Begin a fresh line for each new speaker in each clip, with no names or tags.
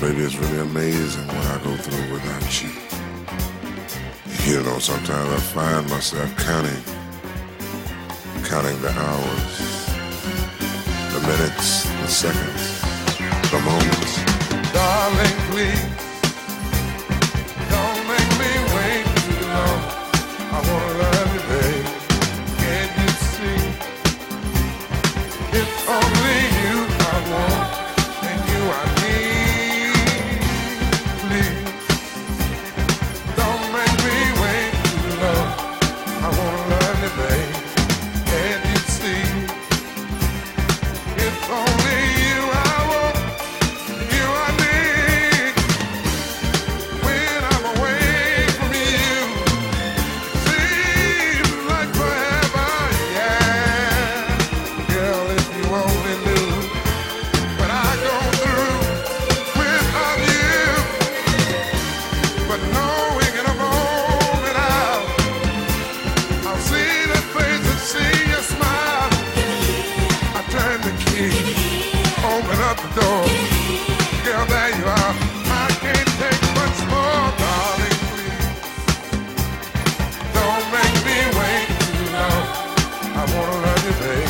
Baby, it's really amazing what I go through without you. You know, sometimes I find myself counting, counting the hours, the minutes, the seconds, the moments.
Darling, please everything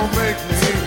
don't make me